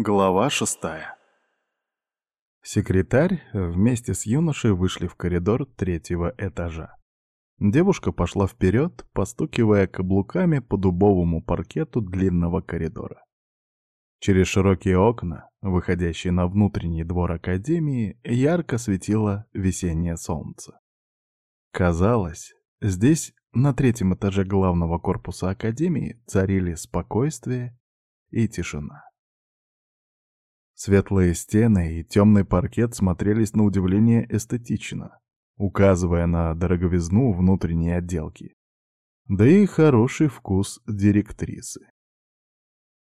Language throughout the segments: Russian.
Глава шестая Секретарь вместе с юношей вышли в коридор третьего этажа. Девушка пошла вперед, постукивая каблуками по дубовому паркету длинного коридора. Через широкие окна, выходящие на внутренний двор Академии, ярко светило весеннее солнце. Казалось, здесь, на третьем этаже главного корпуса Академии, царили спокойствие и тишина. Светлые стены и темный паркет смотрелись на удивление эстетично, указывая на дороговизну внутренней отделки. Да и хороший вкус директрисы.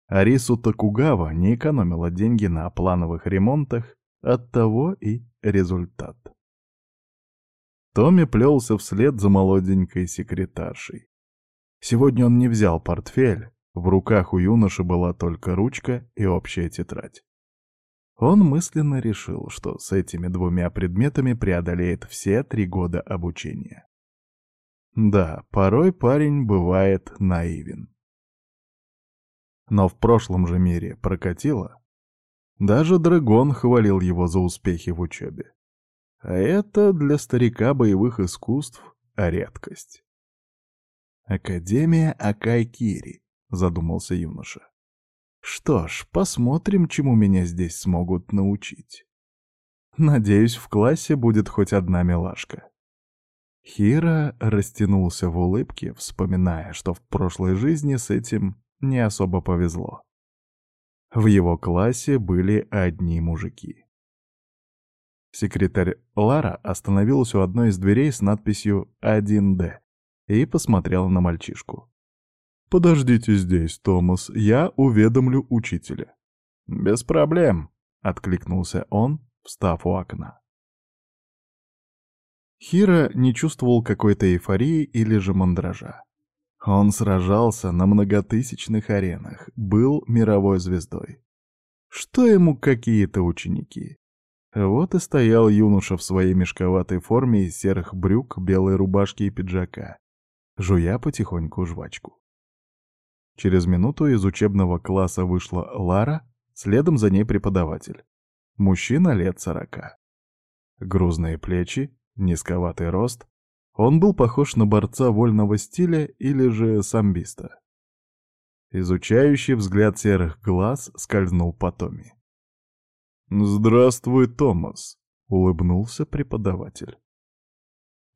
Арису Токугава не экономила деньги на плановых ремонтах, оттого и результат. Томми плелся вслед за молоденькой секретаршей. Сегодня он не взял портфель, в руках у юноши была только ручка и общая тетрадь. Он мысленно решил, что с этими двумя предметами преодолеет все три года обучения. Да, порой парень бывает наивен. Но в прошлом же мире прокатило. Даже Драгон хвалил его за успехи в учебе. А это для старика боевых искусств редкость. «Академия Акайкири», — задумался юноша. Что ж, посмотрим, чему меня здесь смогут научить. Надеюсь, в классе будет хоть одна милашка. Хира растянулся в улыбке, вспоминая, что в прошлой жизни с этим не особо повезло. В его классе были одни мужики. Секретарь Лара остановилась у одной из дверей с надписью «1Д» и посмотрела на мальчишку. «Подождите здесь, Томас, я уведомлю учителя». «Без проблем», — откликнулся он, встав у окна. Хира не чувствовал какой-то эйфории или же мандража. Он сражался на многотысячных аренах, был мировой звездой. Что ему какие-то ученики? Вот и стоял юноша в своей мешковатой форме из серых брюк, белой рубашки и пиджака, жуя потихоньку жвачку. Через минуту из учебного класса вышла Лара, следом за ней преподаватель. Мужчина лет сорока. Грузные плечи, низковатый рост. Он был похож на борца вольного стиля или же самбиста. Изучающий взгляд серых глаз скользнул по Томи. «Здравствуй, Томас», — улыбнулся преподаватель.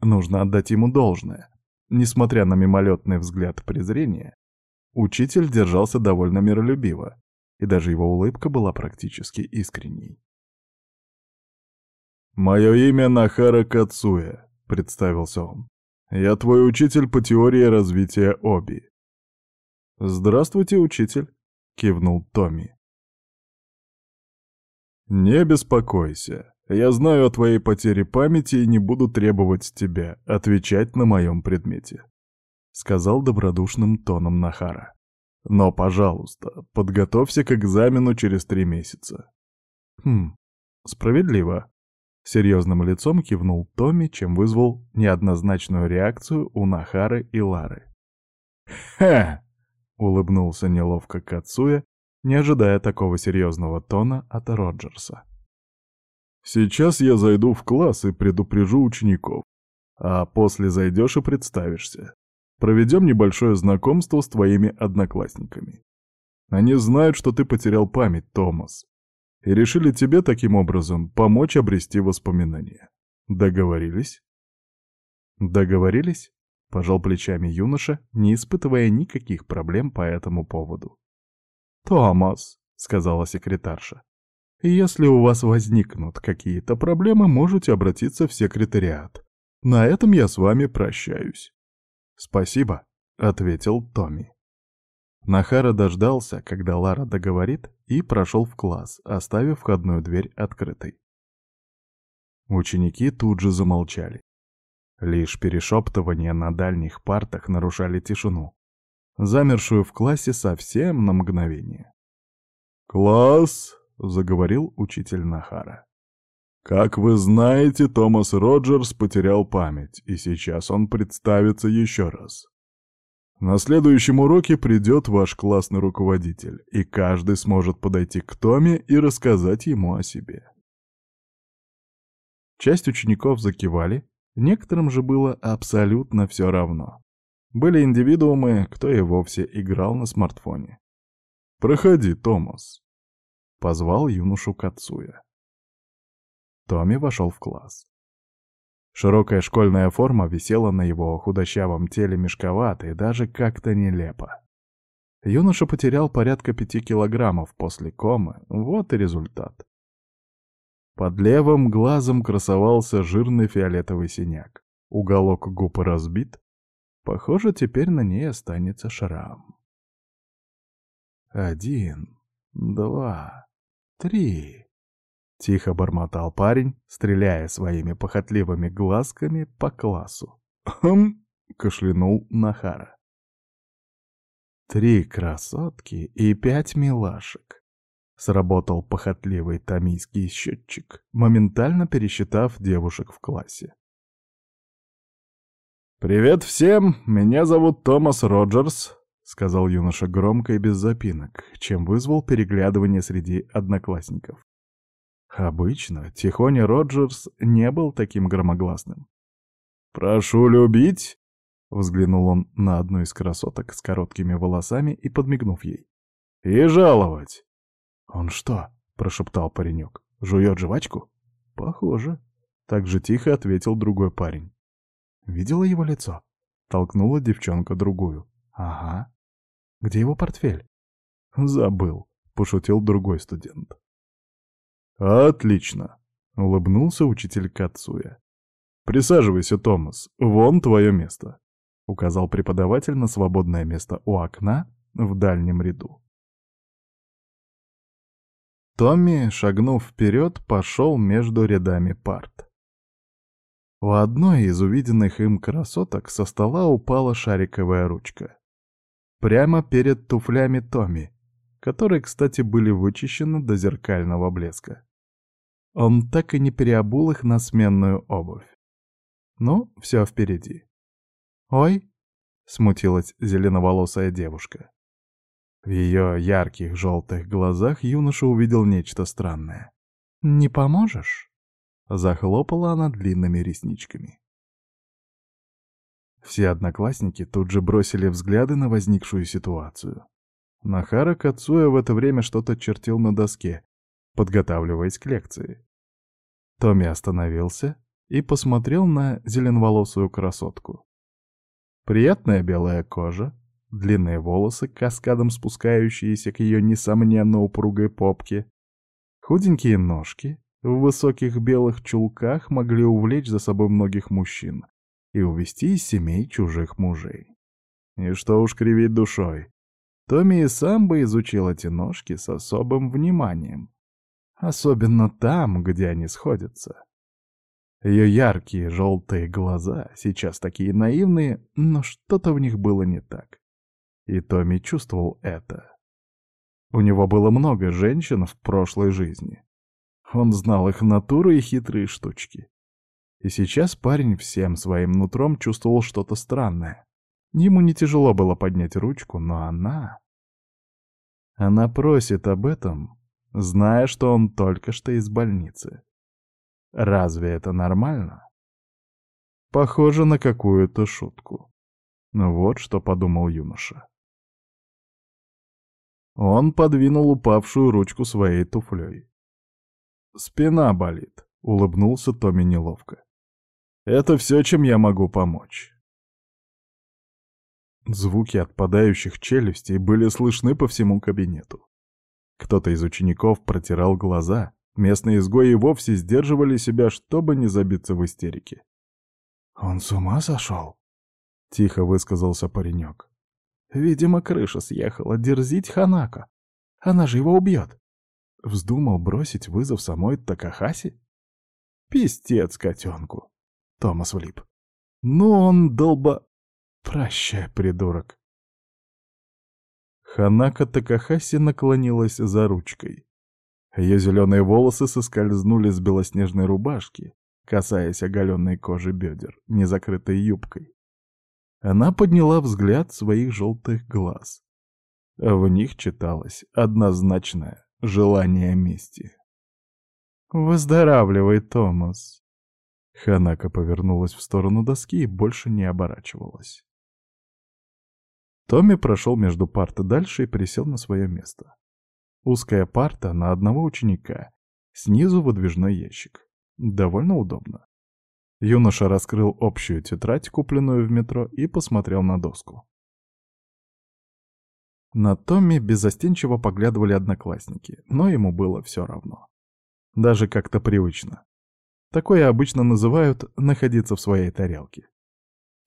Нужно отдать ему должное. Несмотря на мимолетный взгляд презрения, Учитель держался довольно миролюбиво, и даже его улыбка была практически искренней. «Мое имя Нахара Кацуя», — представился он. «Я твой учитель по теории развития Оби». «Здравствуйте, учитель», — кивнул Томми. «Не беспокойся. Я знаю о твоей потере памяти и не буду требовать тебя отвечать на моем предмете. — сказал добродушным тоном Нахара. «Но, пожалуйста, подготовься к экзамену через три месяца». «Хм, справедливо», — серьезным лицом кивнул Томми, чем вызвал неоднозначную реакцию у Нахары и Лары. «Ха!» — улыбнулся неловко Кацуя, не ожидая такого серьезного тона от Роджерса. «Сейчас я зайду в класс и предупрежу учеников, а после зайдешь и представишься. Проведем небольшое знакомство с твоими одноклассниками. Они знают, что ты потерял память, Томас, и решили тебе таким образом помочь обрести воспоминания. Договорились? Договорились? Пожал плечами юноша, не испытывая никаких проблем по этому поводу. «Томас», — сказала секретарша, — «если у вас возникнут какие-то проблемы, можете обратиться в секретариат. На этом я с вами прощаюсь». «Спасибо», — ответил Томми. Нахара дождался, когда Лара договорит, и прошел в класс, оставив входную дверь открытой. Ученики тут же замолчали. Лишь перешептывания на дальних партах нарушали тишину, замершую в классе совсем на мгновение. «Класс!» — заговорил учитель Нахара. Как вы знаете, Томас Роджерс потерял память, и сейчас он представится еще раз. На следующем уроке придет ваш классный руководитель, и каждый сможет подойти к Томе и рассказать ему о себе. Часть учеников закивали, некоторым же было абсолютно все равно. Были индивидуумы, кто и вовсе играл на смартфоне. «Проходи, Томас», — позвал юношу Кацуя. Томми вошел в класс. Широкая школьная форма висела на его худощавом теле мешковато и даже как-то нелепо. Юноша потерял порядка пяти килограммов после комы, вот и результат. Под левым глазом красовался жирный фиолетовый синяк. Уголок губ разбит. Похоже, теперь на ней останется шрам. Один, два, три. Тихо бормотал парень, стреляя своими похотливыми глазками по классу. «Хм!» — кашлянул Нахара. «Три красотки и пять милашек», — сработал похотливый томийский счетчик, моментально пересчитав девушек в классе. «Привет всем! Меня зовут Томас Роджерс», — сказал юноша громко и без запинок, чем вызвал переглядывание среди одноклассников. Обычно Тихоня Роджерс не был таким громогласным. «Прошу любить!» — взглянул он на одну из красоток с короткими волосами и подмигнув ей. «И жаловать!» «Он что?» — прошептал паренек. «Жует жвачку?» «Похоже». Так же тихо ответил другой парень. «Видела его лицо?» — толкнула девчонка другую. «Ага. Где его портфель?» «Забыл», — пошутил другой студент. «Отлично!» — улыбнулся учитель Кацуя. «Присаживайся, Томас, вон твое место», — указал преподаватель на свободное место у окна в дальнем ряду. Томми, шагнув вперед, пошел между рядами парт. У одной из увиденных им красоток со стола упала шариковая ручка. Прямо перед туфлями Томми, которые, кстати, были вычищены до зеркального блеска. Он так и не переобул их на сменную обувь. Ну, все впереди. «Ой!» — смутилась зеленоволосая девушка. В ее ярких желтых глазах юноша увидел нечто странное. «Не поможешь?» — захлопала она длинными ресничками. Все одноклассники тут же бросили взгляды на возникшую ситуацию. Нахара Кацуя в это время что-то чертил на доске, подготавливаясь к лекции. Томми остановился и посмотрел на зеленоволосую красотку. Приятная белая кожа, длинные волосы, каскадом спускающиеся к ее, несомненно, упругой попке, худенькие ножки в высоких белых чулках могли увлечь за собой многих мужчин и увести из семей чужих мужей. И что уж кривить душой, Томми и сам бы изучил эти ножки с особым вниманием. Особенно там, где они сходятся. Ее яркие желтые глаза, сейчас такие наивные, но что-то в них было не так. И Томми чувствовал это. У него было много женщин в прошлой жизни. Он знал их натуры и хитрые штучки. И сейчас парень всем своим нутром чувствовал что-то странное. Ему не тяжело было поднять ручку, но она... Она просит об этом, зная, что он только что из больницы. Разве это нормально? Похоже на какую-то шутку. Ну вот что подумал юноша. Он подвинул упавшую ручку своей туфлей. «Спина болит», — улыбнулся Томми неловко. «Это все, чем я могу помочь». Звуки отпадающих челюстей были слышны по всему кабинету. Кто-то из учеников протирал глаза, местные изгои вовсе сдерживали себя, чтобы не забиться в истерике. «Он с ума сошел?» — тихо высказался паренек. «Видимо, крыша съехала, дерзить Ханако. Она же его убьет». Вздумал бросить вызов самой Такахаси? Пистец котенку. Томас влип. Ну он долба... Прощай, придурок. Ханака Такахаси наклонилась за ручкой. Ее зеленые волосы соскользнули с белоснежной рубашки, касаясь оголенной кожи бедер, не закрытой юбкой. Она подняла взгляд своих желтых глаз. В них читалось однозначное желание мести. «Выздоравливай, Томас!» Ханака повернулась в сторону доски и больше не оборачивалась. Томми прошел между парты дальше и присел на свое место. Узкая парта на одного ученика, снизу выдвижной ящик. Довольно удобно. Юноша раскрыл общую тетрадь, купленную в метро, и посмотрел на доску. На Томми беззастенчиво поглядывали одноклассники, но ему было все равно. Даже как-то привычно. Такое обычно называют «находиться в своей тарелке».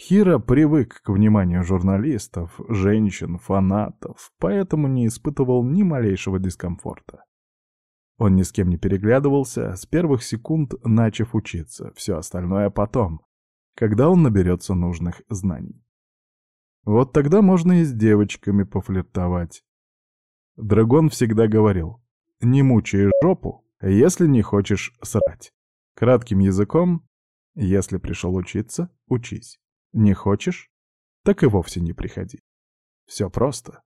Хира привык к вниманию журналистов, женщин, фанатов, поэтому не испытывал ни малейшего дискомфорта. Он ни с кем не переглядывался, с первых секунд начав учиться, все остальное потом, когда он наберется нужных знаний. Вот тогда можно и с девочками пофлиртовать. Драгон всегда говорил, не мучай жопу, если не хочешь срать. Кратким языком, если пришел учиться, учись. Не хочешь? Так и вовсе не приходи. Все просто.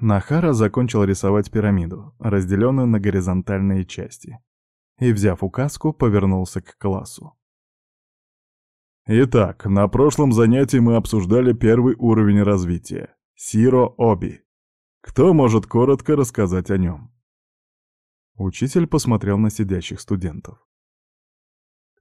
Нахара закончил рисовать пирамиду, разделенную на горизонтальные части, и, взяв указку, повернулся к классу. Итак, на прошлом занятии мы обсуждали первый уровень развития — Сиро-Оби. Кто может коротко рассказать о нем? Учитель посмотрел на сидящих студентов.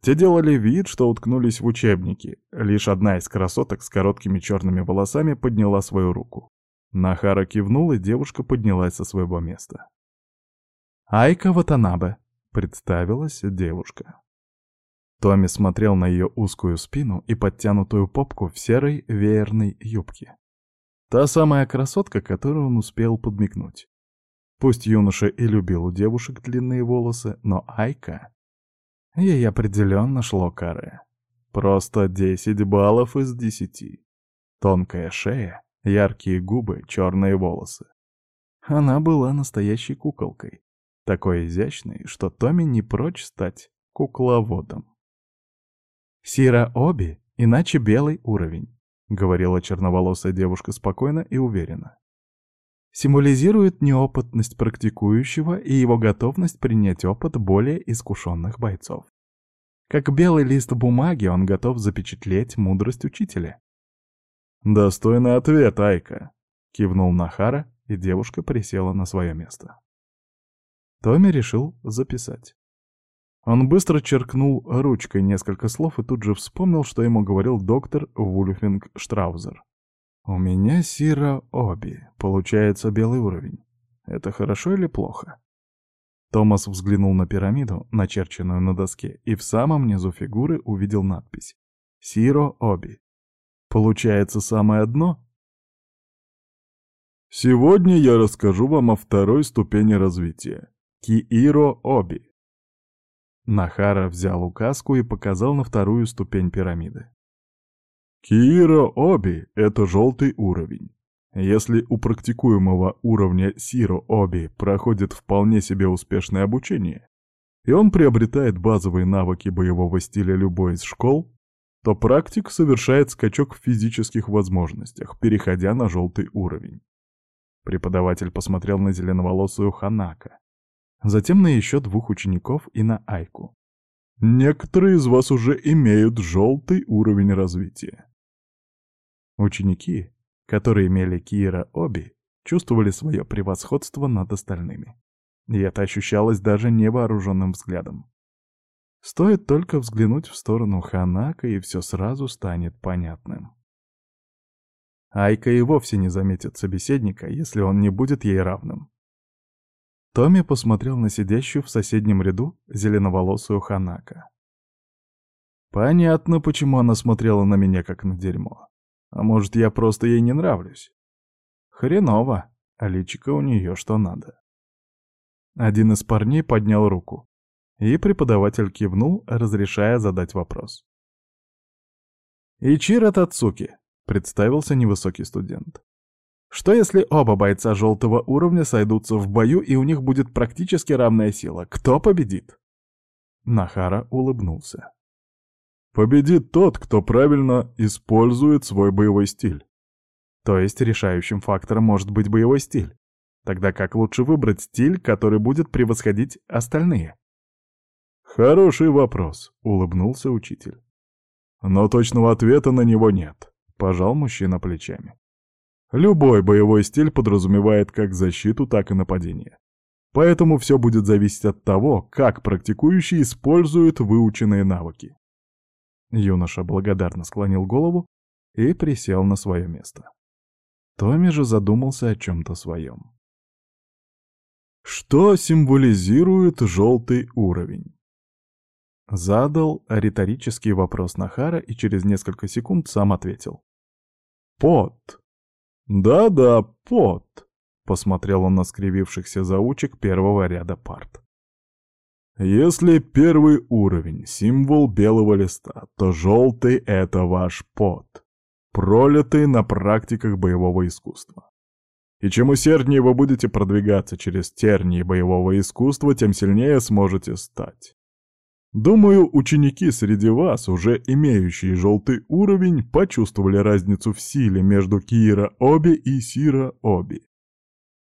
Те делали вид, что уткнулись в учебники. Лишь одна из красоток с короткими черными волосами подняла свою руку. Нахара кивнул, и девушка поднялась со своего места. «Айка Ватанабе», — представилась девушка. Томми смотрел на ее узкую спину и подтянутую попку в серой веерной юбке. Та самая красотка, которую он успел подмигнуть. Пусть юноша и любил у девушек длинные волосы, но Айка... Ей определенно шло каре. Просто 10 баллов из 10. Тонкая шея, Яркие губы, черные волосы. Она была настоящей куколкой. Такой изящной, что Томми не прочь стать кукловодом. «Сира Оби, иначе белый уровень», — говорила черноволосая девушка спокойно и уверенно. «Символизирует неопытность практикующего и его готовность принять опыт более искушенных бойцов. Как белый лист бумаги он готов запечатлеть мудрость учителя. «Достойный ответ, Айка!» — кивнул Нахара, и девушка присела на свое место. Томми решил записать. Он быстро черкнул ручкой несколько слов и тут же вспомнил, что ему говорил доктор Вульфинг Штраузер. «У меня Сира Оби, получается белый уровень. Это хорошо или плохо?» Томас взглянул на пирамиду, начерченную на доске, и в самом низу фигуры увидел надпись «Сиро Оби». Получается самое дно? Сегодня я расскажу вам о второй ступени развития — Кииро Оби. Нахара взял указку и показал на вторую ступень пирамиды. Кииро Оби — это желтый уровень. Если у практикуемого уровня Сиро Оби проходит вполне себе успешное обучение, и он приобретает базовые навыки боевого стиля любой из школ, то практик совершает скачок в физических возможностях, переходя на желтый уровень. Преподаватель посмотрел на зеленоволосую Ханака, затем на еще двух учеников и на Айку. Некоторые из вас уже имеют желтый уровень развития. Ученики, которые имели Кира Оби, чувствовали свое превосходство над остальными. И это ощущалось даже невооруженным взглядом. Стоит только взглянуть в сторону Ханака, и все сразу станет понятным. Айка и вовсе не заметит собеседника, если он не будет ей равным. Томми посмотрел на сидящую в соседнем ряду зеленоволосую Ханака. Понятно, почему она смотрела на меня как на дерьмо. А может, я просто ей не нравлюсь? Хреново, а личико у нее что надо. Один из парней поднял руку. И преподаватель кивнул, разрешая задать вопрос. «Ичиро Тацуки», — представился невысокий студент. «Что если оба бойца желтого уровня сойдутся в бою, и у них будет практически равная сила? Кто победит?» Нахара улыбнулся. Победит тот, кто правильно использует свой боевой стиль. То есть решающим фактором может быть боевой стиль. Тогда как лучше выбрать стиль, который будет превосходить остальные? Хороший вопрос, улыбнулся учитель. Но точного ответа на него нет, пожал мужчина плечами. Любой боевой стиль подразумевает как защиту, так и нападение. Поэтому все будет зависеть от того, как практикующий использует выученные навыки. Юноша благодарно склонил голову и присел на свое место. Томми же задумался о чем-то своем. Что символизирует желтый уровень? Задал риторический вопрос Нахара и через несколько секунд сам ответил. Пот. «Да-да, пот», — посмотрел он на скривившихся заучек первого ряда парт. «Если первый уровень — символ белого листа, то желтый — это ваш пот, пролитый на практиках боевого искусства. И чем усерднее вы будете продвигаться через тернии боевого искусства, тем сильнее сможете стать. Думаю, ученики среди вас, уже имеющие желтый уровень, почувствовали разницу в силе между Киира Оби и Сира Оби.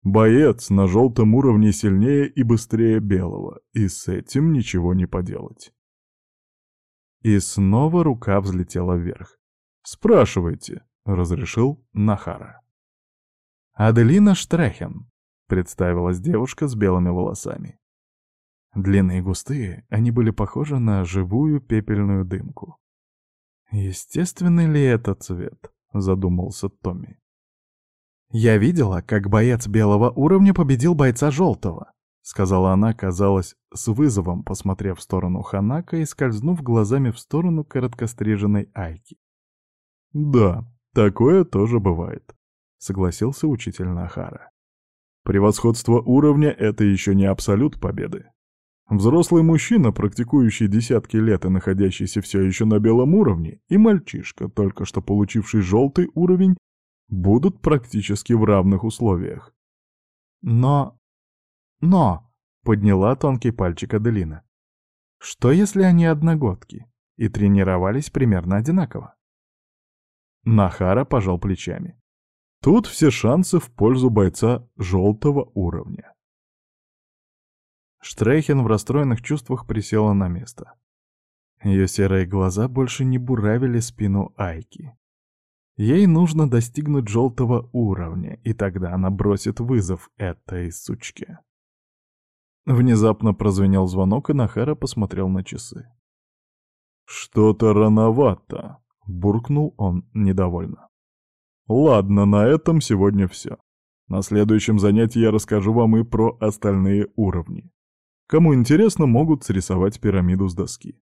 Боец на желтом уровне сильнее и быстрее белого, и с этим ничего не поделать. И снова рука взлетела вверх. «Спрашивайте», — разрешил Нахара. «Аделина Штрехен», — представилась девушка с белыми волосами. Длинные и густые, они были похожи на живую пепельную дымку. «Естественный ли это цвет?» — задумался Томми. «Я видела, как боец белого уровня победил бойца желтого», — сказала она, казалось, с вызовом, посмотрев в сторону Ханака и скользнув глазами в сторону короткостриженной Айки. «Да, такое тоже бывает», — согласился учитель Нахара. «Превосходство уровня — это еще не абсолют победы. Взрослый мужчина, практикующий десятки лет и находящийся все еще на белом уровне, и мальчишка, только что получивший желтый уровень, будут практически в равных условиях. Но... Но... Подняла тонкий пальчик Аделина. Что если они одногодки и тренировались примерно одинаково? Нахара пожал плечами. Тут все шансы в пользу бойца желтого уровня. Штрейхен в расстроенных чувствах присела на место. Ее серые глаза больше не буравили спину Айки. Ей нужно достигнуть желтого уровня, и тогда она бросит вызов этой сучке. Внезапно прозвенел звонок, и Нахара посмотрел на часы. «Что-то рановато», — буркнул он недовольно. «Ладно, на этом сегодня все. На следующем занятии я расскажу вам и про остальные уровни. Кому интересно, могут срисовать пирамиду с доски.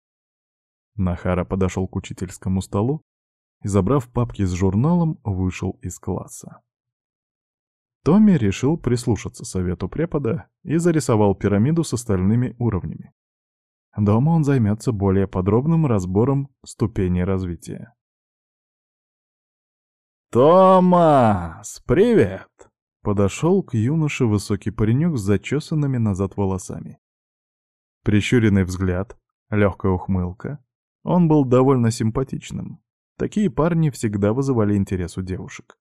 Нахара подошел к учительскому столу и, забрав папки с журналом, вышел из класса. Томми решил прислушаться совету препода и зарисовал пирамиду с остальными уровнями. Дома он займется более подробным разбором ступеней развития. «Томас, привет!» Подошел к юноше высокий паренек с зачесанными назад волосами. Прищуренный взгляд, легкая ухмылка. Он был довольно симпатичным. Такие парни всегда вызывали интерес у девушек.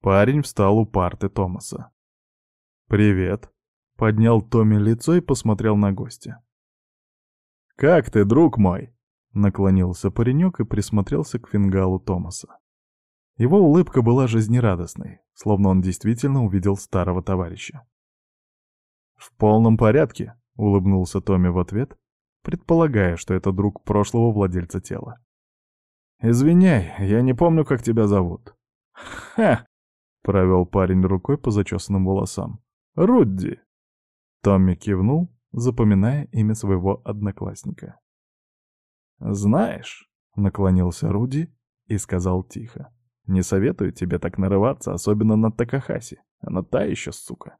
Парень встал у парты Томаса. «Привет», — поднял Томми лицо и посмотрел на гостя. «Как ты, друг мой?» — наклонился паренек и присмотрелся к фингалу Томаса. Его улыбка была жизнерадостной, словно он действительно увидел старого товарища. «В полном порядке», — улыбнулся Томми в ответ, предполагая, что это друг прошлого владельца тела. «Извиняй, я не помню, как тебя зовут». «Ха!» — провел парень рукой по зачесанным волосам. «Рудди!» Томми кивнул, запоминая имя своего одноклассника. «Знаешь», — наклонился Руди и сказал тихо, «не советую тебе так нарываться, особенно на Такахаси. Она та еще сука».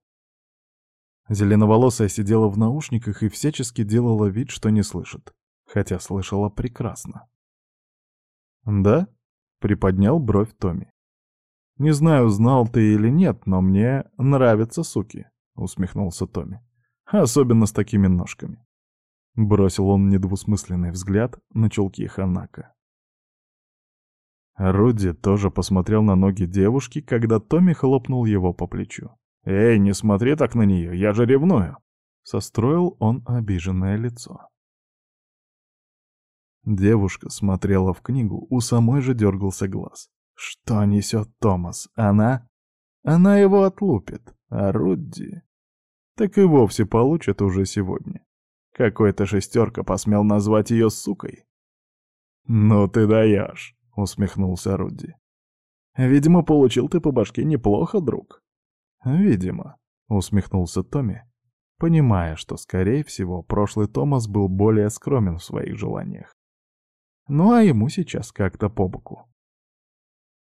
Зеленоволосая сидела в наушниках и всячески делала вид, что не слышит, хотя слышала прекрасно. «Да?» — приподнял бровь Томми. «Не знаю, знал ты или нет, но мне нравятся суки», — усмехнулся Томми. «Особенно с такими ножками». Бросил он недвусмысленный взгляд на чулки Ханака. Руди тоже посмотрел на ноги девушки, когда Томми хлопнул его по плечу. «Эй, не смотри так на нее, я же ревную!» Состроил он обиженное лицо. Девушка смотрела в книгу, у самой же дергался глаз. Что несет Томас? Она? Она его отлупит. А Рудди? Так и вовсе получит уже сегодня. Какой-то шестерка посмел назвать ее сукой. «Ну ты даешь!» — усмехнулся Рудди. «Видимо, получил ты по башке неплохо, друг». «Видимо», — усмехнулся Томми, понимая, что, скорее всего, прошлый Томас был более скромен в своих желаниях. Ну а ему сейчас как-то по боку.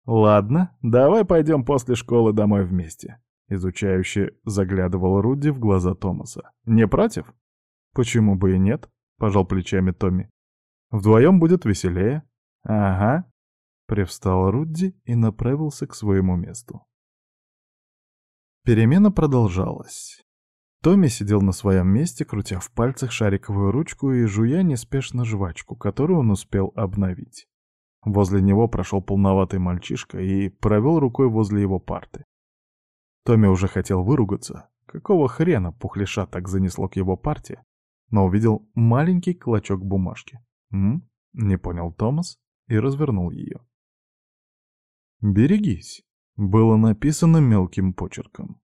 «Ладно, давай пойдем после школы домой вместе», — изучающе заглядывал Руди в глаза Томаса. «Не против?» «Почему бы и нет?» — пожал плечами Томми. «Вдвоем будет веселее». «Ага», — привстал Рудди и направился к своему месту. Перемена продолжалась. Томми сидел на своем месте, крутя в пальцах шариковую ручку и жуя неспешно жвачку, которую он успел обновить. Возле него прошел полноватый мальчишка и провел рукой возле его парты. Томми уже хотел выругаться, какого хрена пухлиша так занесло к его парте, но увидел маленький клочок бумажки. «М?» — не понял Томас и развернул ее. «Берегись», — было написано мелким почерком.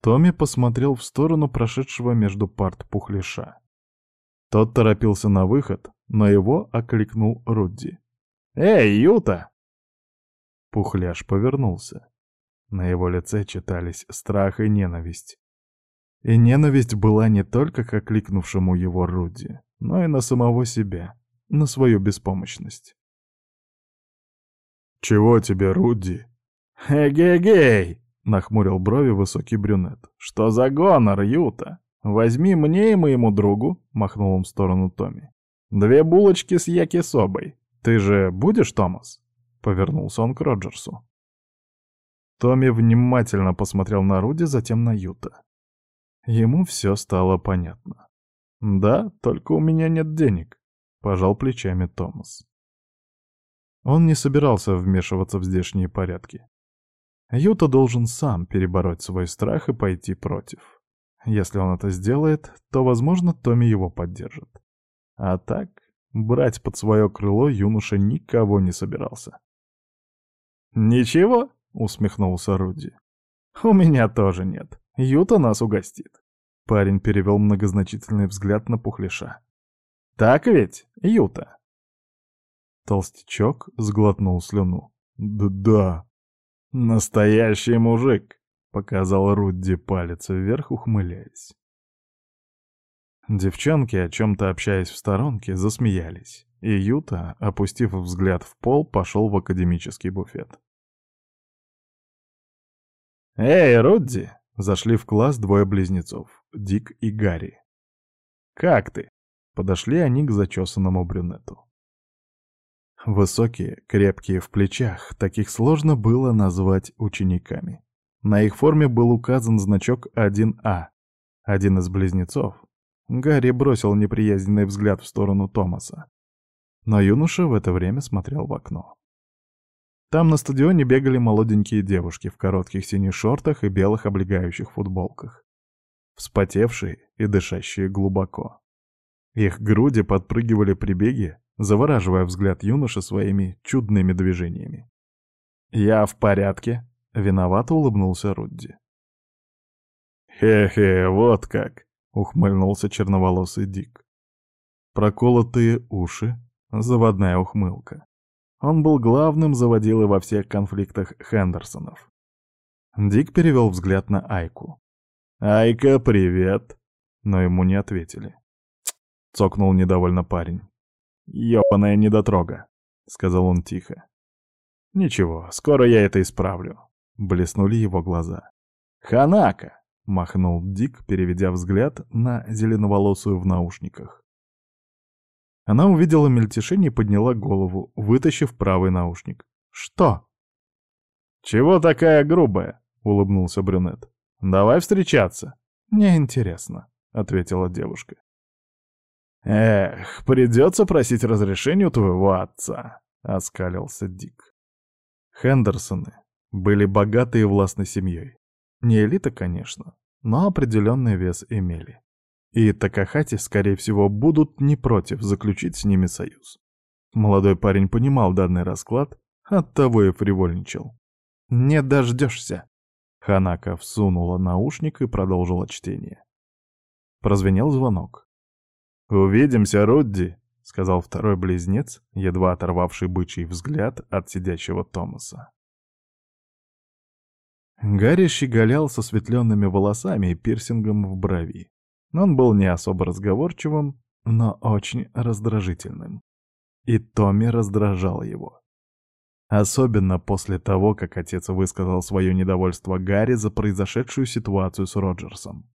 Томми посмотрел в сторону прошедшего между парт пухлиша. Тот торопился на выход, но его окликнул Рудди. «Эй, Юта!» Пухляш повернулся. На его лице читались страх и ненависть. И ненависть была не только к окликнувшему его Рудди, но и на самого себя, на свою беспомощность. «Чего тебе, Рудди?» «Эгегей!» Нахмурил брови высокий брюнет. «Что за гонор, Юта? Возьми мне и моему другу», — махнул он в сторону Томми. «Две булочки с якисобой. Ты же будешь, Томас?» Повернулся он к Роджерсу. Томми внимательно посмотрел на Руди, затем на Юта. Ему все стало понятно. «Да, только у меня нет денег», — пожал плечами Томас. Он не собирался вмешиваться в здешние порядки. Юта должен сам перебороть свой страх и пойти против. Если он это сделает, то, возможно, Томми его поддержит. А так, брать под свое крыло юноша никого не собирался. «Ничего?» — усмехнулся Руди. «У меня тоже нет. Юта нас угостит». Парень перевел многозначительный взгляд на пухлиша. «Так ведь, Юта?» Толстячок сглотнул слюну. «Да-да», «Настоящий мужик!» — показал Рудди палец вверх, ухмыляясь. Девчонки, о чем-то общаясь в сторонке, засмеялись, и Юта, опустив взгляд в пол, пошел в академический буфет. «Эй, Рудди!» — зашли в класс двое близнецов, Дик и Гарри. «Как ты?» — подошли они к зачесанному брюнету. Высокие, крепкие в плечах, таких сложно было назвать учениками. На их форме был указан значок 1А. Один из близнецов. Гарри бросил неприязненный взгляд в сторону Томаса. Но юноша в это время смотрел в окно. Там на стадионе бегали молоденькие девушки в коротких синих шортах и белых облегающих футболках. Вспотевшие и дышащие глубоко. Их груди подпрыгивали при беге, завораживая взгляд юноши своими чудными движениями. «Я в порядке», — виновато улыбнулся Рудди. «Хе-хе, вот как!» — ухмыльнулся черноволосый Дик. Проколотые уши, заводная ухмылка. Он был главным заводилой во всех конфликтах Хендерсонов. Дик перевел взгляд на Айку. «Айка, привет!» Но ему не ответили. Цокнул недовольно парень. «Ёбаная недотрога», — сказал он тихо. «Ничего, скоро я это исправлю», — блеснули его глаза. «Ханака!» — махнул Дик, переведя взгляд на зеленоволосую в наушниках. Она увидела мельтешение и подняла голову, вытащив правый наушник. «Что?» «Чего такая грубая?» — улыбнулся брюнет. «Давай встречаться». «Мне интересно», — ответила девушка. «Эх, придется просить разрешения у твоего отца», — оскалился Дик. Хендерсоны были богатой и властной семьей. Не элита, конечно, но определенный вес имели. И Такахати, скорее всего, будут не против заключить с ними союз. Молодой парень понимал данный расклад, оттого и фривольничал. «Не дождешься!» Ханака всунула наушник и продолжила чтение. Прозвенел звонок. «Увидимся, Рудди!» — сказал второй близнец, едва оторвавший бычий взгляд от сидящего Томаса. Гарри щеголял со светленными волосами и пирсингом в брови. Он был не особо разговорчивым, но очень раздражительным. И Томми раздражал его. Особенно после того, как отец высказал свое недовольство Гарри за произошедшую ситуацию с Роджерсом.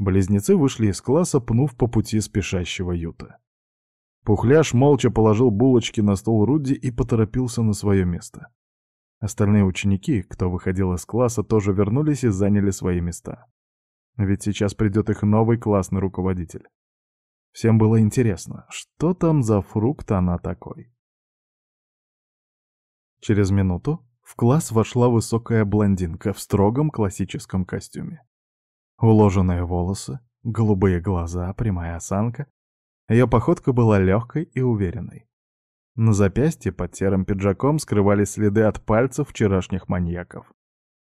Близнецы вышли из класса, пнув по пути спешащего Юта. Пухляш молча положил булочки на стол Руди и поторопился на свое место. Остальные ученики, кто выходил из класса, тоже вернулись и заняли свои места. Ведь сейчас придет их новый классный руководитель. Всем было интересно, что там за фрукт она такой. Через минуту в класс вошла высокая блондинка в строгом классическом костюме. Уложенные волосы, голубые глаза, прямая осанка. Ее походка была легкой и уверенной. На запястье под серым пиджаком скрывались следы от пальцев вчерашних маньяков.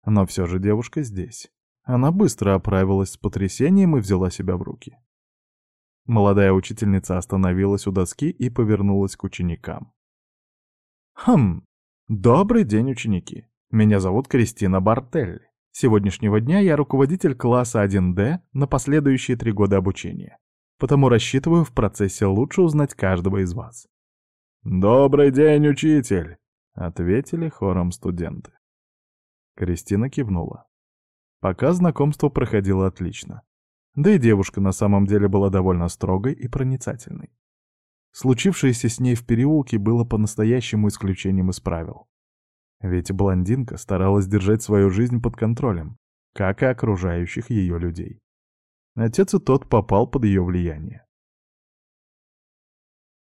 Но все же девушка здесь. Она быстро оправилась с потрясением и взяла себя в руки. Молодая учительница остановилась у доски и повернулась к ученикам. «Хм, добрый день, ученики. Меня зовут Кристина Бартелли. Сегодняшнего дня я руководитель класса 1D на последующие три года обучения, потому рассчитываю в процессе лучше узнать каждого из вас». «Добрый день, учитель!» — ответили хором студенты. Кристина кивнула. Пока знакомство проходило отлично. Да и девушка на самом деле была довольно строгой и проницательной. Случившееся с ней в переулке было по-настоящему исключением из правил. Ведь блондинка старалась держать свою жизнь под контролем, как и окружающих ее людей. Отец и тот попал под ее влияние.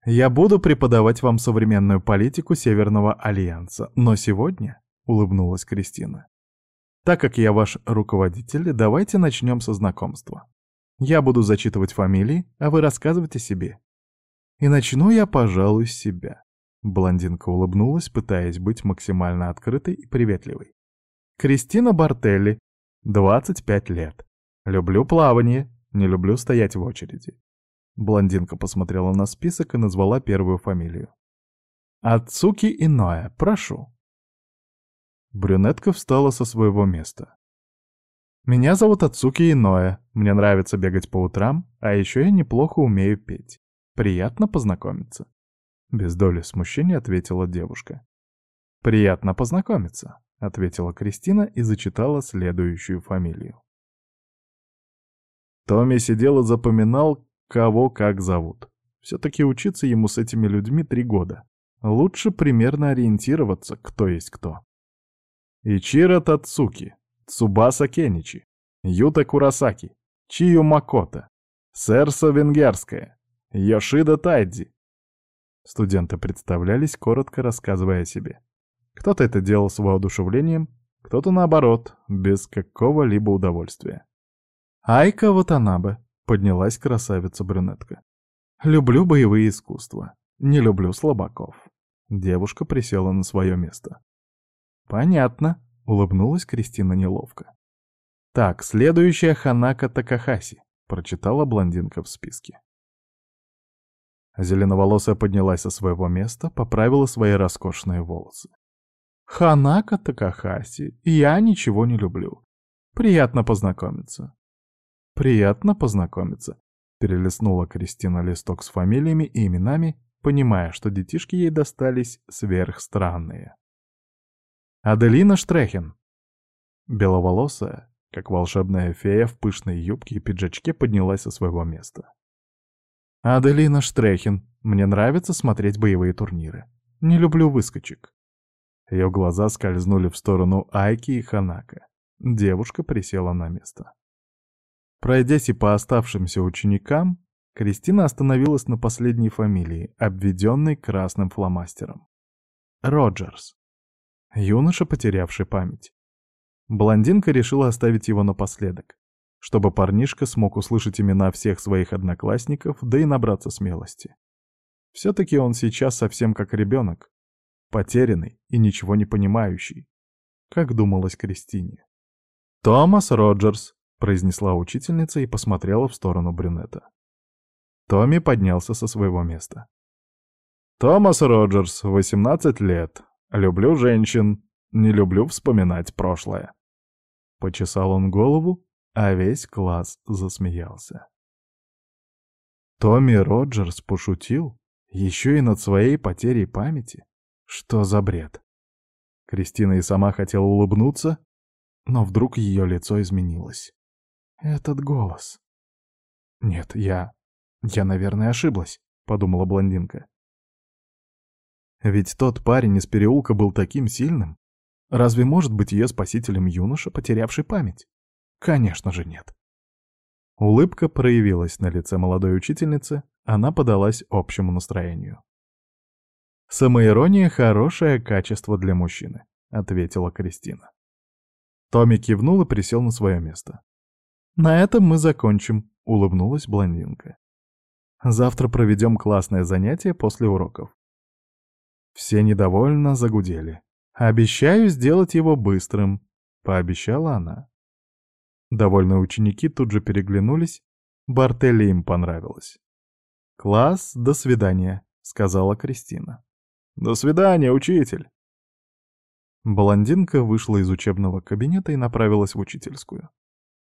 «Я буду преподавать вам современную политику Северного Альянса, но сегодня», — улыбнулась Кристина, «так как я ваш руководитель, давайте начнем со знакомства. Я буду зачитывать фамилии, а вы рассказывайте себе. И начну я, пожалуй, с себя. Блондинка улыбнулась, пытаясь быть максимально открытой и приветливой. Кристина Бартелли, 25 лет. Люблю плавание, не люблю стоять в очереди. Блондинка посмотрела на список и назвала первую фамилию. Ацуки Иноя, прошу. Брюнетка встала со своего места. Меня зовут Ацуки Иноэ. Мне нравится бегать по утрам, а еще я неплохо умею петь. Приятно познакомиться. Без доли смущения ответила девушка. Приятно познакомиться, ответила Кристина и зачитала следующую фамилию. Томми сидел и запоминал, кого как зовут. Все-таки учиться ему с этими людьми три года. Лучше примерно ориентироваться, кто есть кто. Ичиро Тацуки, Цубаса Кеничи, Юта Курасаки, Чию Макота, Серса Венгерская, Йошида Тайдзи. Студенты представлялись, коротко рассказывая о себе. Кто-то это делал с воодушевлением, кто-то наоборот, без какого-либо удовольствия. «Айка Ватанабе», — поднялась красавица-брюнетка. «Люблю боевые искусства. Не люблю слабаков». Девушка присела на свое место. «Понятно», Улыбнулась Кристина неловко. «Так, следующая Ханака Такахаси», — прочитала блондинка в списке. Зеленоволосая поднялась со своего места, поправила свои роскошные волосы. «Ханака Такахаси, я ничего не люблю. Приятно познакомиться». «Приятно познакомиться», — перелистнула Кристина листок с фамилиями и именами, понимая, что детишки ей достались сверхстранные. Аделина Штрехин. Беловолосая, как волшебная фея в пышной юбке и пиджачке поднялась со своего места. Аделина Штрехин. Мне нравится смотреть боевые турниры. Не люблю выскочек. Ее глаза скользнули в сторону Айки и Ханака. Девушка присела на место. Пройдясь и по оставшимся ученикам, Кристина остановилась на последней фамилии, обведенной красным фломастером. Роджерс. Юноша, потерявший память. Блондинка решила оставить его напоследок, чтобы парнишка смог услышать имена всех своих одноклассников, да и набраться смелости. Все-таки он сейчас совсем как ребенок, потерянный и ничего не понимающий, как думалось Кристине. «Томас Роджерс», — произнесла учительница и посмотрела в сторону брюнета. Томми поднялся со своего места. «Томас Роджерс, 18 лет. Люблю женщин, не люблю вспоминать прошлое». Почесал он голову, а весь класс засмеялся. Томми Роджерс пошутил еще и над своей потерей памяти. Что за бред? Кристина и сама хотела улыбнуться, но вдруг ее лицо изменилось. Этот голос. Нет, я... я, наверное, ошиблась, подумала блондинка. Ведь тот парень из переулка был таким сильным, Разве может быть ее спасителем юноша, потерявший память? Конечно же нет. Улыбка проявилась на лице молодой учительницы, она подалась общему настроению. «Самоирония — хорошее качество для мужчины», — ответила Кристина. Томми кивнул и присел на свое место. «На этом мы закончим», — улыбнулась блондинка. «Завтра проведем классное занятие после уроков». Все недовольно загудели. «Обещаю сделать его быстрым», — пообещала она. Довольные ученики тут же переглянулись. Бартелли им понравилось. «Класс, до свидания», — сказала Кристина. «До свидания, учитель!» Блондинка вышла из учебного кабинета и направилась в учительскую.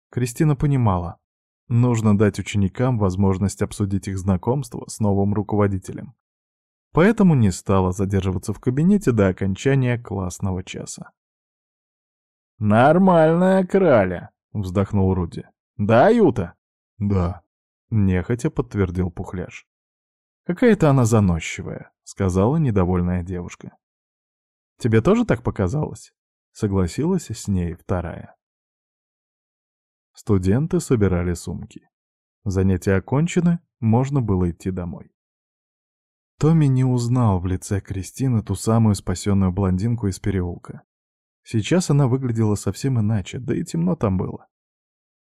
Кристина понимала, нужно дать ученикам возможность обсудить их знакомство с новым руководителем поэтому не стала задерживаться в кабинете до окончания классного часа. «Нормальная краля», — вздохнул Руди. «Да, Юта?» «Да», — нехотя подтвердил Пухляш. «Какая-то она заносчивая», — сказала недовольная девушка. «Тебе тоже так показалось?» — согласилась с ней вторая. Студенты собирали сумки. Занятия окончены, можно было идти домой. Томми не узнал в лице Кристины ту самую спасенную блондинку из переулка. Сейчас она выглядела совсем иначе, да и темно там было.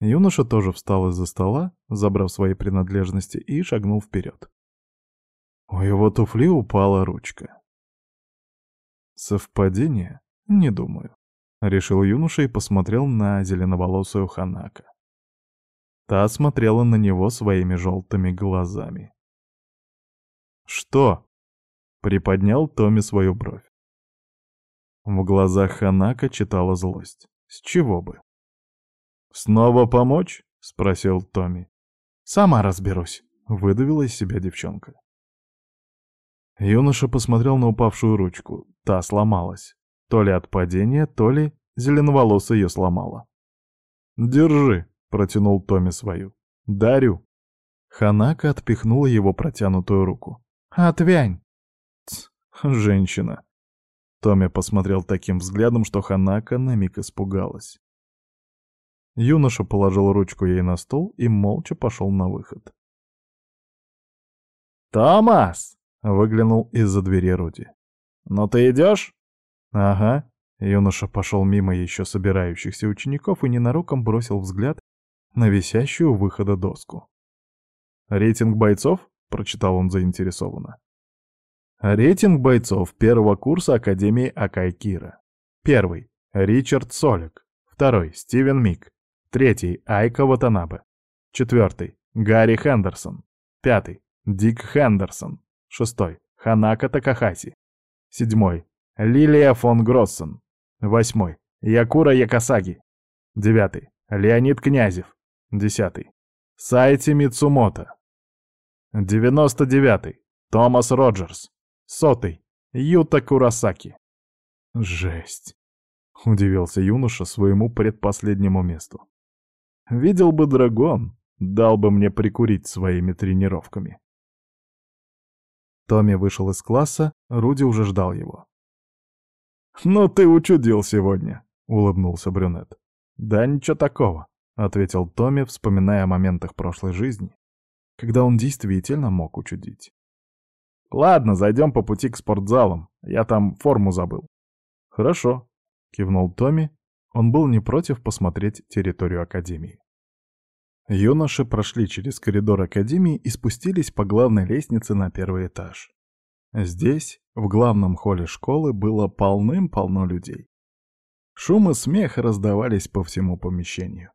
Юноша тоже встал из-за стола, забрав свои принадлежности, и шагнул вперед. У его туфли упала ручка. Совпадение? Не думаю. Решил юноша и посмотрел на зеленоволосую Ханака. Та смотрела на него своими желтыми глазами. «Что?» — приподнял Томми свою бровь. В глазах Ханака читала злость. С чего бы? «Снова помочь?» — спросил Томми. «Сама разберусь», — выдавила из себя девчонка. Юноша посмотрел на упавшую ручку. Та сломалась. То ли от падения, то ли зеленоволосая ее сломала. «Держи», — протянул Томми свою. «Дарю». Ханака отпихнула его протянутую руку. «Отвянь!» Ц, женщина. Томми посмотрел таким взглядом, что Ханака на миг испугалась. Юноша положил ручку ей на стол и молча пошел на выход. «Томас!» — выглянул из-за двери Руди. «Ну ты идешь?» «Ага». Юноша пошел мимо еще собирающихся учеников и ненароком бросил взгляд на висящую выхода доску. «Рейтинг бойцов?» — прочитал он заинтересованно. Рейтинг бойцов первого курса Академии Акайкира. Первый — Ричард Солик. Второй — Стивен Мик. Третий — Айка Ватанабе. Четвертый — Гарри Хендерсон. Пятый — Дик Хендерсон. Шестой — Ханака Такахаси. Седьмой — Лилия фон Гроссен. Восьмой — Якура Якосаги. Девятый — Леонид Князев. Десятый — Сайти Мицумото. Девяносто девятый — Томас Роджерс. Сотый — Юта Курасаки. Жесть. Удивился юноша своему предпоследнему месту. Видел бы драгон, дал бы мне прикурить своими тренировками. Томми вышел из класса, Руди уже ждал его. «Ну ты учудил сегодня», — улыбнулся брюнет. «Да ничего такого», — ответил Томми, вспоминая о моментах прошлой жизни, когда он действительно мог учудить. «Ладно, зайдем по пути к спортзалам. Я там форму забыл». «Хорошо», — кивнул Томми. Он был не против посмотреть территорию Академии. Юноши прошли через коридор Академии и спустились по главной лестнице на первый этаж. Здесь, в главном холле школы, было полным-полно людей. Шум и смех раздавались по всему помещению.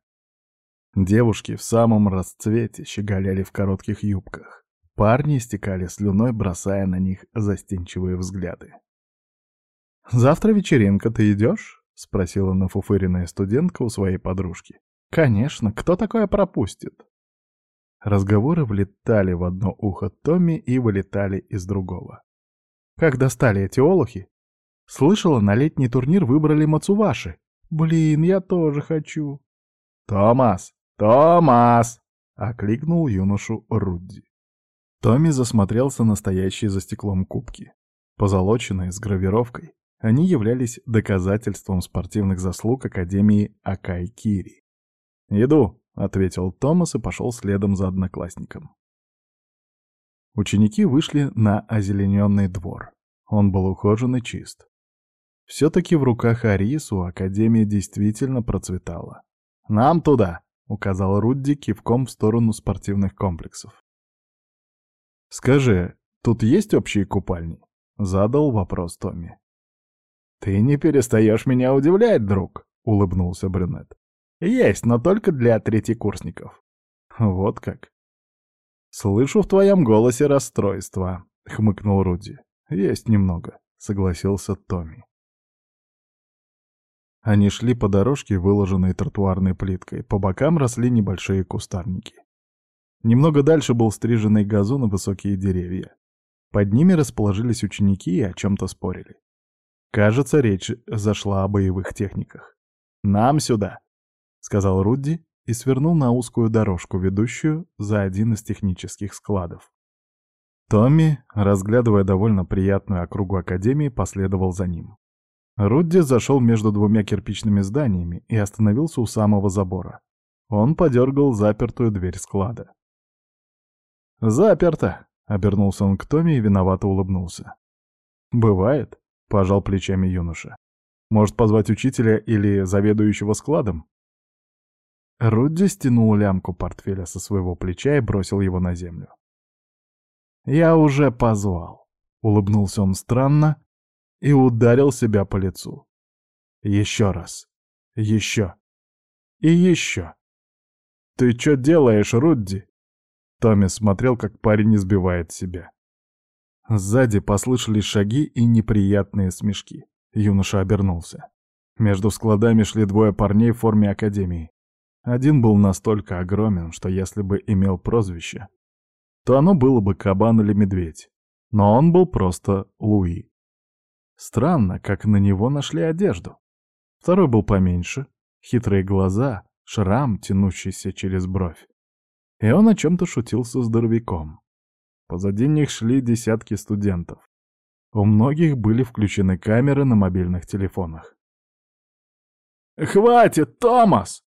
Девушки в самом расцвете щеголяли в коротких юбках. Парни истекали слюной, бросая на них застенчивые взгляды. «Завтра вечеринка, ты идешь?» — спросила нафуфыренная студентка у своей подружки. «Конечно, кто такое пропустит?» Разговоры влетали в одно ухо Томми и вылетали из другого. Как достали эти олухи? Слышала, на летний турнир выбрали Мацуваши. Блин, я тоже хочу. Томас! Томас! Окликнул юношу Рудди. Томми засмотрелся на стоящие за стеклом кубки. Позолоченные, с гравировкой, они являлись доказательством спортивных заслуг Академии Акай-Кири. «Иду», — ответил Томас и пошел следом за одноклассником. Ученики вышли на озелененный двор. Он был ухожен и чист. Все-таки в руках Арису Академия действительно процветала. «Нам туда!» — указал Рудди кивком в сторону спортивных комплексов. «Скажи, тут есть общие купальни?» — задал вопрос Томми. «Ты не перестаешь меня удивлять, друг!» — улыбнулся брюнет. «Есть, но только для третьекурсников». «Вот как?» «Слышу в твоем голосе расстройство», — хмыкнул Руди. «Есть немного», — согласился Томми. Они шли по дорожке, выложенной тротуарной плиткой. По бокам росли небольшие кустарники. Немного дальше был стриженный газон и высокие деревья. Под ними расположились ученики и о чем-то спорили. Кажется, речь зашла о боевых техниках. «Нам сюда!» — сказал Рудди и свернул на узкую дорожку, ведущую за один из технических складов. Томми, разглядывая довольно приятную округу Академии, последовал за ним. Рудди зашел между двумя кирпичными зданиями и остановился у самого забора. Он подергал запертую дверь склада. «Заперто!» — обернулся он к Томми и виновато улыбнулся. «Бывает», — пожал плечами юноша. «Может, позвать учителя или заведующего складом?» Рудди стянул лямку портфеля со своего плеча и бросил его на землю. «Я уже позвал», — улыбнулся он странно и ударил себя по лицу. «Еще раз. Еще. И еще. Ты что делаешь, Рудди?» Томми смотрел, как парень избивает себя. Сзади послышались шаги и неприятные смешки. Юноша обернулся. Между складами шли двое парней в форме академии. Один был настолько огромен, что если бы имел прозвище, то оно было бы кабан или медведь. Но он был просто Луи. Странно, как на него нашли одежду. Второй был поменьше, хитрые глаза, шрам, тянущийся через бровь. И он о чем-то шутил со здоровяком. Позади них шли десятки студентов. У многих были включены камеры на мобильных телефонах. «Хватит, Томас!»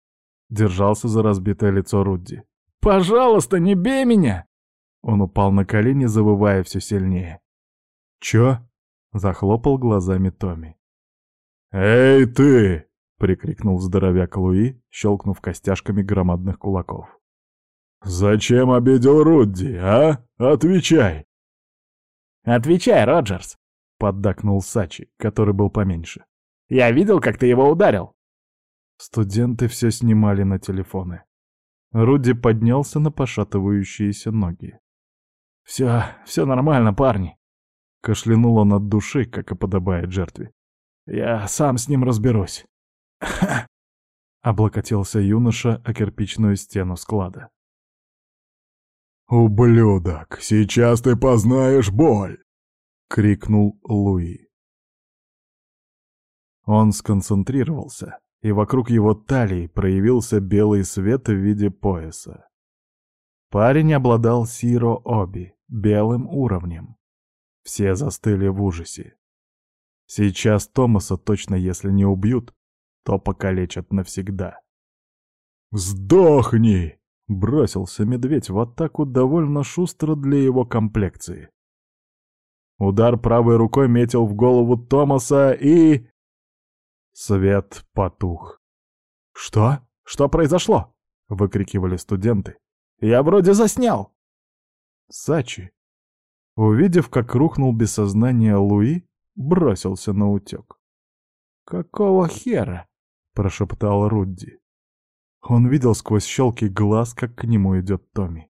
Держался за разбитое лицо Рудди. «Пожалуйста, не бей меня!» Он упал на колени, завывая все сильнее. «Чё?» — захлопал глазами Томми. «Эй, ты!» — прикрикнул здоровяк Луи, щелкнув костяшками громадных кулаков. «Зачем обидел Рудди, а? Отвечай!» «Отвечай, Роджерс!» — поддакнул Сачи, который был поменьше. «Я видел, как ты его ударил!» Студенты все снимали на телефоны. Руди поднялся на пошатывающиеся ноги. «Все, все нормально, парни!» Кашлянул он от души, как и подобает жертве. «Я сам с ним разберусь!» Облокотился юноша о кирпичную стену склада. «Ублюдок, сейчас ты познаешь боль!» — крикнул Луи. Он сконцентрировался, и вокруг его талии проявился белый свет в виде пояса. Парень обладал Сиро-Оби, белым уровнем. Все застыли в ужасе. Сейчас Томаса точно, если не убьют, то покалечат навсегда. «Сдохни!» Бросился медведь в атаку довольно шустро для его комплекции. Удар правой рукой метил в голову Томаса и... Свет потух. «Что? Что произошло?» — выкрикивали студенты. «Я вроде заснял!» Сачи, увидев, как рухнул без сознания Луи, бросился на утек. «Какого хера?» — прошептал Рудди. Он видел сквозь щелки глаз, как к нему идет Томми.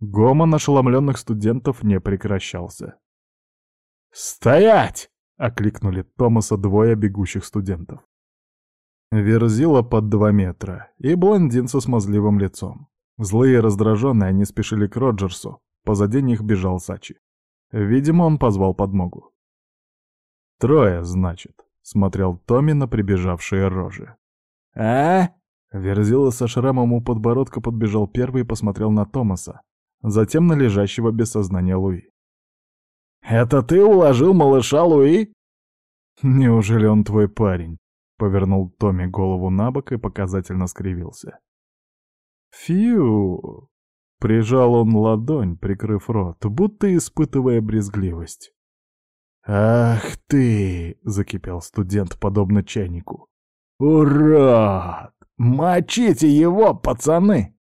Гомон ошеломленных студентов не прекращался. «Стоять!» — окликнули Томаса двое бегущих студентов. Верзила под два метра и блондин со смазливым лицом. Злые и раздраженные они спешили к Роджерсу, позади них бежал Сачи. Видимо, он позвал подмогу. «Трое, значит», — смотрел Томми на прибежавшие рожи. «А?» Верзила со шрамом у подбородка подбежал первый и посмотрел на Томаса, затем на лежащего без сознания Луи. «Это ты уложил малыша Луи?» «Неужели он твой парень?» — повернул Томми голову на бок и показательно скривился. «Фью!» — прижал он ладонь, прикрыв рот, будто испытывая брезгливость. «Ах ты!» — закипел студент, подобно чайнику. «Урод! Мочите его, пацаны!»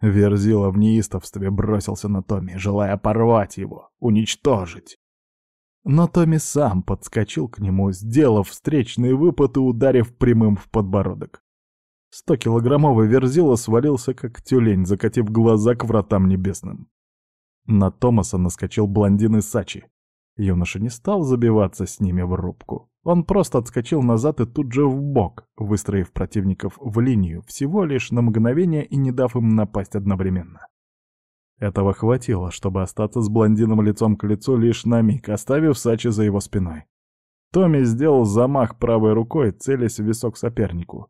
Верзила в неистовстве бросился на Томми, желая порвать его, уничтожить. Но Томми сам подскочил к нему, сделав встречный выпад и ударив прямым в подбородок. Стокилограммовый Верзила свалился, как тюлень, закатив глаза к вратам небесным. На Томаса наскочил блондин из Сачи. Юноша не стал забиваться с ними в рубку. Он просто отскочил назад и тут же в бок, выстроив противников в линию, всего лишь на мгновение и не дав им напасть одновременно. Этого хватило, чтобы остаться с блондином лицом к лицу лишь на миг, оставив Сачи за его спиной. Томми сделал замах правой рукой, целясь в висок сопернику.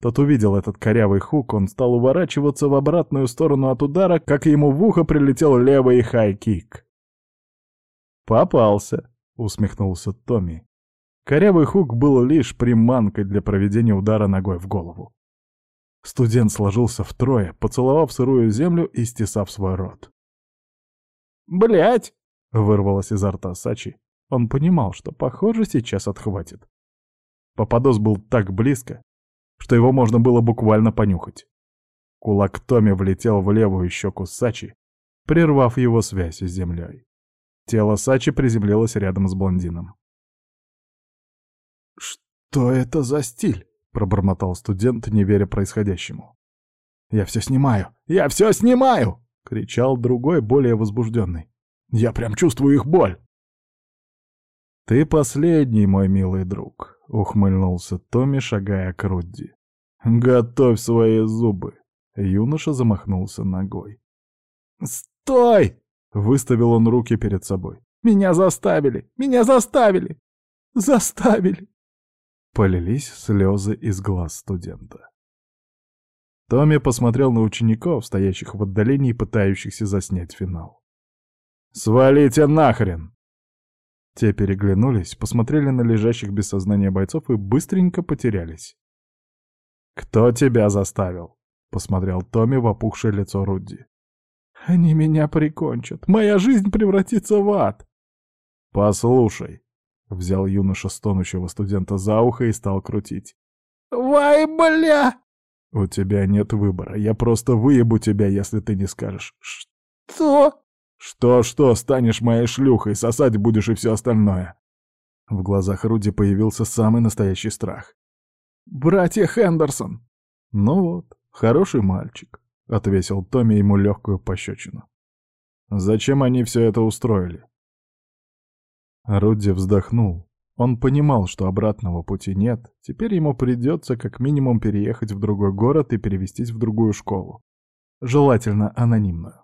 Тот увидел этот корявый хук, он стал уворачиваться в обратную сторону от удара, как ему в ухо прилетел левый хай-кик. «Попался», — усмехнулся Томми. Корявый хук был лишь приманкой для проведения удара ногой в голову. Студент сложился втрое, поцеловав сырую землю и стесав свой рот. Блять! вырвалось изо рта Сачи. Он понимал, что, похоже, сейчас отхватит. Попадос был так близко, что его можно было буквально понюхать. Кулак Томи влетел в левую щеку Сачи, прервав его связь с землей. Тело Сачи приземлилось рядом с блондином. «Что это за стиль?» — пробормотал студент, не веря происходящему. «Я все снимаю! Я все снимаю!» — кричал другой, более возбужденный. «Я прям чувствую их боль!» «Ты последний, мой милый друг», — ухмыльнулся Томми, шагая к Рудди. «Готовь свои зубы!» Юноша замахнулся ногой. «Стой!» — выставил он руки перед собой. «Меня заставили! Меня заставили! Заставили!» Полились слезы из глаз студента. Томми посмотрел на учеников, стоящих в отдалении и пытающихся заснять финал. «Свалите нахрен!» Те переглянулись, посмотрели на лежащих без сознания бойцов и быстренько потерялись. «Кто тебя заставил?» — посмотрел Томми в опухшее лицо Рудди. «Они меня прикончат. Моя жизнь превратится в ад!» «Послушай, Взял юноша стонущего студента за ухо и стал крутить. «Вай, бля!» «У тебя нет выбора. Я просто выебу тебя, если ты не скажешь». «Что?» «Что-что, станешь моей шлюхой, сосать будешь и все остальное». В глазах Руди появился самый настоящий страх. «Братья Хендерсон!» «Ну вот, хороший мальчик», — отвесил Томми ему легкую пощечину. «Зачем они все это устроили?» Рудди вздохнул. Он понимал, что обратного пути нет, теперь ему придется как минимум переехать в другой город и перевестись в другую школу. Желательно анонимную.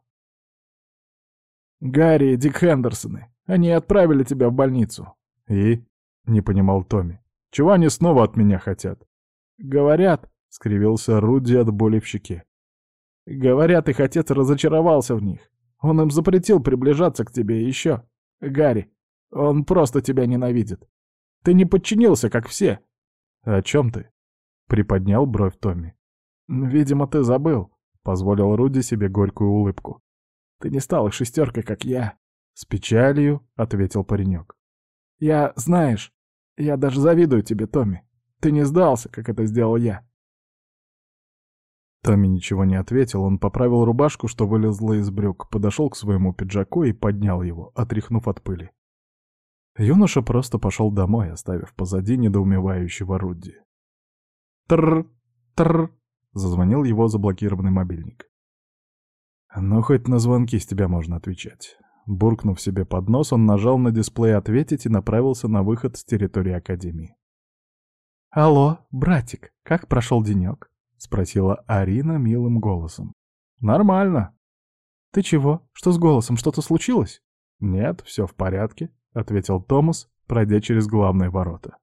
«Гарри и Дик Хендерсоны, они отправили тебя в больницу». «И?» — не понимал Томми. «Чего они снова от меня хотят?» «Говорят», — скривился Рудди от боли в щеке. «Говорят, их отец разочаровался в них. Он им запретил приближаться к тебе еще. Гарри, он просто тебя ненавидит. Ты не подчинился, как все. О чем ты? Приподнял бровь Томми. Видимо, ты забыл. — позволил Руди себе горькую улыбку. «Ты не стал шестеркой, как я». «С печалью», — ответил паренек. «Я, знаешь, я даже завидую тебе, Томми. Ты не сдался, как это сделал я». Томми ничего не ответил, он поправил рубашку, что вылезла из брюк, подошел к своему пиджаку и поднял его, отряхнув от пыли. Юноша просто пошел домой, оставив позади недоумевающего Рудди. «Тррр! Тррр!» — зазвонил его заблокированный мобильник. «Ну, хоть на звонки с тебя можно отвечать». Буркнув себе под нос, он нажал на дисплей «Ответить» и направился на выход с территории Академии. «Алло, братик, как прошел денек?» — спросила Арина милым голосом. «Нормально». «Ты чего? Что с голосом? Что-то случилось?» «Нет, все в порядке», — ответил Томас, пройдя через главные ворота.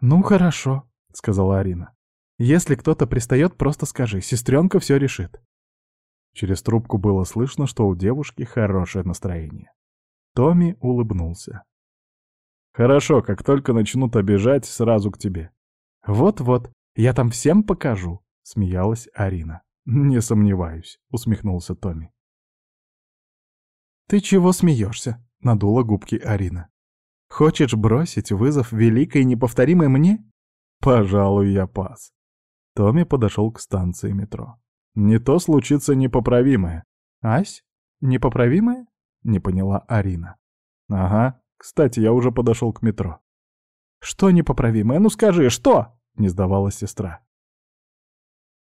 «Ну, хорошо», — сказала Арина. «Если кто-то пристает, просто скажи, сестренка все решит». Через трубку было слышно, что у девушки хорошее настроение. Томми улыбнулся. «Хорошо, как только начнут обижать, сразу к тебе». «Вот-вот, я там всем покажу», — смеялась Арина. «Не сомневаюсь», — усмехнулся Томми. «Ты чего смеешься?» — надула губки Арина. «Хочешь бросить вызов великой неповторимой мне?» «Пожалуй, я пас». Томми подошел к станции метро. «Не то случится непоправимое». «Ась? Непоправимое?» — не поняла Арина. «Ага. Кстати, я уже подошел к метро». «Что непоправимое? Ну скажи, что?» — не сдавалась сестра.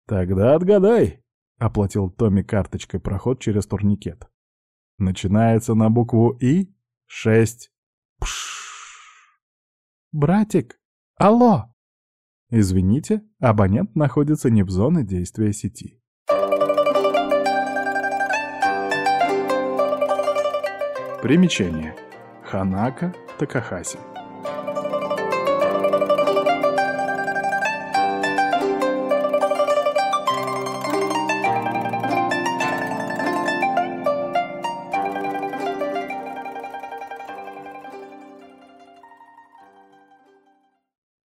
«Тогда отгадай», — оплатил Томми карточкой проход через турникет. «Начинается на букву «И», шесть. Пш. «Братик, алло!» «Извините, абонент находится не в зоне действия сети». Примечание. Ханака Такахаси.